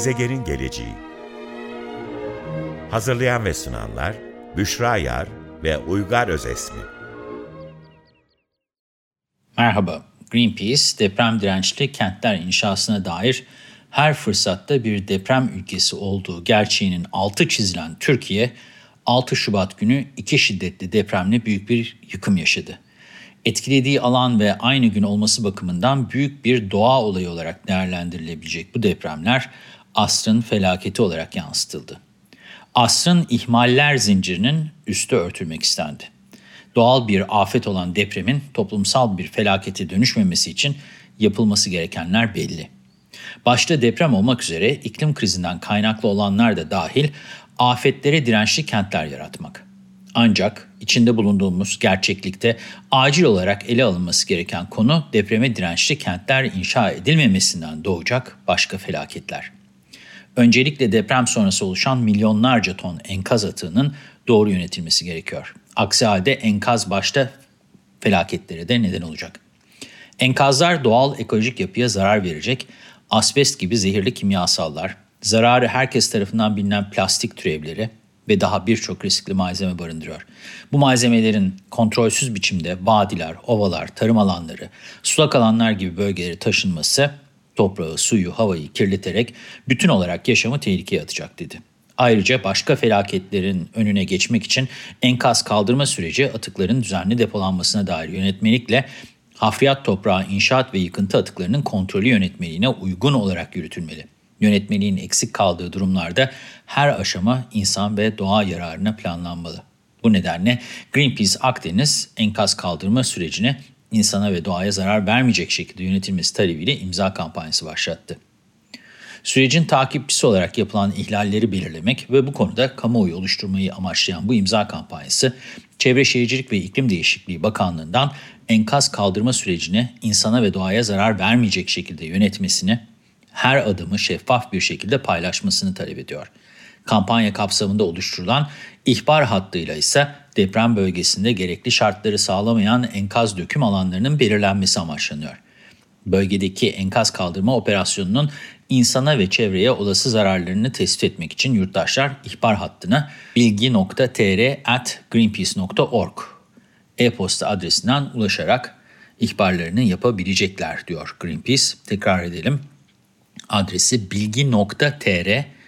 Gezegenin geleceği. Hazırlayan ve sunanlar Büşra Yar ve Uygar Özesmi. Merhaba, Greenpeace deprem dirençli kentler inşasına dair her fırsatta bir deprem ülkesi olduğu gerçeğinin altı çizilen Türkiye, 6 Şubat günü iki şiddetli depremle büyük bir yıkım yaşadı. Etkilediği alan ve aynı gün olması bakımından büyük bir doğa olayı olarak değerlendirilebilecek bu depremler asrın felaketi olarak yansıtıldı. Asrın ihmaller zincirinin üstü örtülmek istendi. Doğal bir afet olan depremin toplumsal bir felakete dönüşmemesi için yapılması gerekenler belli. Başta deprem olmak üzere iklim krizinden kaynaklı olanlar da dahil afetlere dirençli kentler yaratmak. Ancak içinde bulunduğumuz gerçeklikte acil olarak ele alınması gereken konu depreme dirençli kentler inşa edilmemesinden doğacak başka felaketler. Öncelikle deprem sonrası oluşan milyonlarca ton enkaz atığının doğru yönetilmesi gerekiyor. Aksi halde enkaz başta felaketlere de neden olacak. Enkazlar doğal ekolojik yapıya zarar verecek, asbest gibi zehirli kimyasallar, zararı herkes tarafından bilinen plastik türevleri ve daha birçok riskli malzeme barındırıyor. Bu malzemelerin kontrolsüz biçimde vadiler, ovalar, tarım alanları, sulak alanlar gibi bölgelere taşınması toprağı, suyu, havayı kirleterek bütün olarak yaşamı tehlikeye atacak dedi. Ayrıca başka felaketlerin önüne geçmek için enkaz kaldırma süreci atıkların düzenli depolanmasına dair yönetmelikle hafriyat toprağı inşaat ve yıkıntı atıklarının kontrolü yönetmeliğine uygun olarak yürütülmeli. Yönetmeliğin eksik kaldığı durumlarda her aşama insan ve doğa yararına planlanmalı. Bu nedenle Greenpeace Akdeniz enkaz kaldırma sürecine insana ve doğaya zarar vermeyecek şekilde yönetilmesi talebiyle imza kampanyası başlattı. Sürecin takipçisi olarak yapılan ihlalleri belirlemek ve bu konuda kamuoyu oluşturmayı amaçlayan bu imza kampanyası, Çevre Şehircilik ve İklim Değişikliği Bakanlığı'ndan enkaz kaldırma sürecine insana ve doğaya zarar vermeyecek şekilde yönetmesini, her adımı şeffaf bir şekilde paylaşmasını talep ediyor. Kampanya kapsamında oluşturulan ihbar hattıyla ise deprem bölgesinde gerekli şartları sağlamayan enkaz döküm alanlarının belirlenmesi amaçlanıyor. Bölgedeki enkaz kaldırma operasyonunun insana ve çevreye olası zararlarını tespit etmek için yurttaşlar ihbar hattına bilgi.tr@greenpeace.org e-posta adresinden ulaşarak ihbarlarını yapabilecekler diyor Greenpeace. Tekrar edelim. Adresi bilgi.tr@greenpeace.org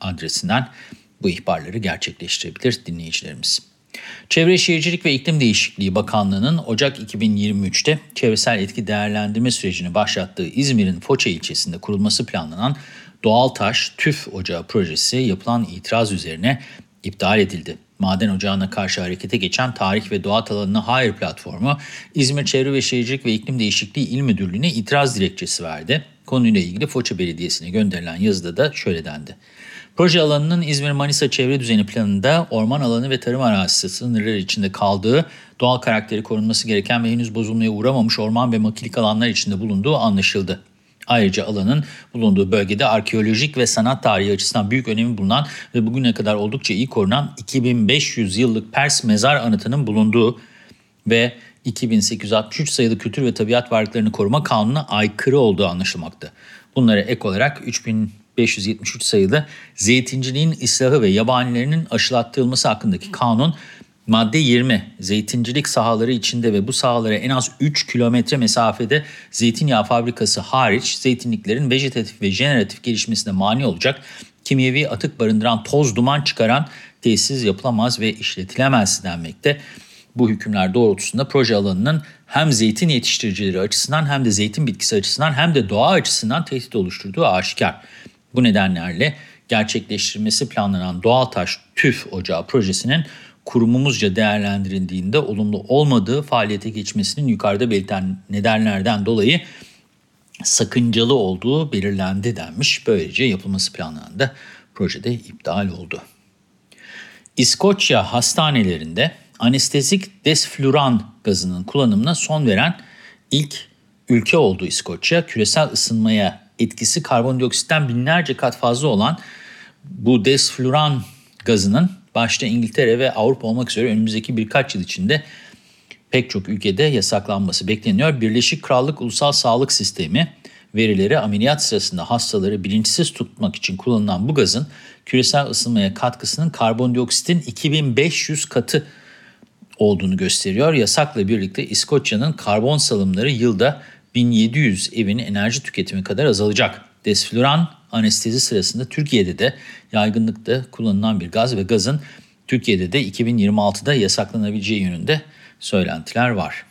adresinden bu ihbarları gerçekleştirebilir dinleyicilerimiz. Çevre Şehircilik ve İklim Değişikliği Bakanlığı'nın Ocak 2023'te çevresel etki değerlendirme sürecini başlattığı İzmir'in Foça ilçesinde kurulması planlanan Doğal Taş TÜF Ocağı projesi yapılan itiraz üzerine iptal edildi. Maden ocağına karşı harekete geçen Tarih ve Doğa Alanına Hayır platformu İzmir Çevre ve Şehircilik ve İklim Değişikliği İl Müdürlüğü'ne itiraz dilekçesi verdi. Konuyla ilgili Foça Belediyesi'ne gönderilen yazıda da şöyle dendi. Proje alanının İzmir-Manisa çevre düzeni planında orman alanı ve tarım arazisi sınırları içinde kaldığı, doğal karakteri korunması gereken ve henüz bozulmaya uğramamış orman ve makilik alanlar içinde bulunduğu anlaşıldı. Ayrıca alanın bulunduğu bölgede arkeolojik ve sanat tarihi açısından büyük önemi bulunan ve bugüne kadar oldukça iyi korunan 2500 yıllık Pers mezar anıtının bulunduğu ve 2863 sayılı Kültür ve Tabiat Varlıklarını Koruma Kanunu'na aykırı olduğu anlaşılmakta. Bunlara ek olarak 3000 573 sayılı zeytinciliğin ıslahı ve yabanilerinin aşılattırılması hakkındaki kanun madde 20 zeytincilik sahaları içinde ve bu sahalara en az 3 kilometre mesafede zeytinyağı fabrikası hariç zeytinliklerin vejetatif ve jeneratif gelişmesine mani olacak kimyevi atık barındıran toz duman çıkaran tesis yapılamaz ve işletilemez denmekte. Bu hükümler doğrultusunda proje alanının hem zeytin yetiştiricileri açısından hem de zeytin bitkisi açısından hem de doğa açısından tehdit oluşturduğu aşikar. Bu nedenlerle gerçekleştirilmesi planlanan Doğaltaş TÜF Ocağı projesinin kurumumuzca değerlendirildiğinde olumlu olmadığı faaliyete geçmesinin yukarıda belirten nedenlerden dolayı sakıncalı olduğu belirlendi denmiş. Böylece yapılması planlanan da projede iptal oldu. İskoçya hastanelerinde anestezik desfluran gazının kullanımına son veren ilk ülke oldu İskoçya. Küresel ısınmaya etkisi karbondioksitten binlerce kat fazla olan bu desfluran gazının başta İngiltere ve Avrupa olmak üzere önümüzdeki birkaç yıl içinde pek çok ülkede yasaklanması bekleniyor. Birleşik Krallık Ulusal Sağlık Sistemi verileri ameliyat sırasında hastaları bilinçsiz tutmak için kullanılan bu gazın küresel ısınmaya katkısının karbondioksitin 2500 katı olduğunu gösteriyor. Yasakla birlikte İskoçya'nın karbon salımları yılda 1700 evin enerji tüketimi kadar azalacak. Desfluran anestezi sırasında Türkiye'de de yaygınlıkta kullanılan bir gaz ve gazın Türkiye'de de 2026'da yasaklanabileceği yönünde söylentiler var.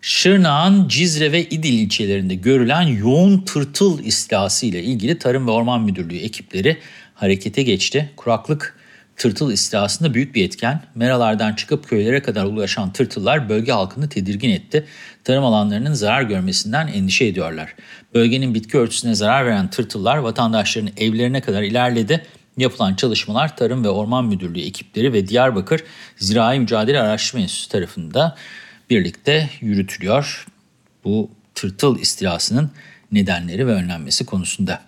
Şırnak'ın Cizre ve İdil ilçelerinde görülen yoğun tırtıl istilası ile ilgili Tarım ve Orman Müdürlüğü ekipleri harekete geçti. Kuraklık tırtıl istilasında büyük bir etken. Meralardan çıkıp köylere kadar ulaşan tırtıllar bölge halkını tedirgin etti. Tarım alanlarının zarar görmesinden endişe ediyorlar. Bölgenin bitki örtüsüne zarar veren tırtıllar vatandaşların evlerine kadar ilerledi. Yapılan çalışmalar Tarım ve Orman Müdürlüğü ekipleri ve Diyarbakır Zirai Mücadele Araştırma Enstitüsü tarafında birlikte yürütülüyor. Bu tırtıl istilasının nedenleri ve önlenmesi konusunda.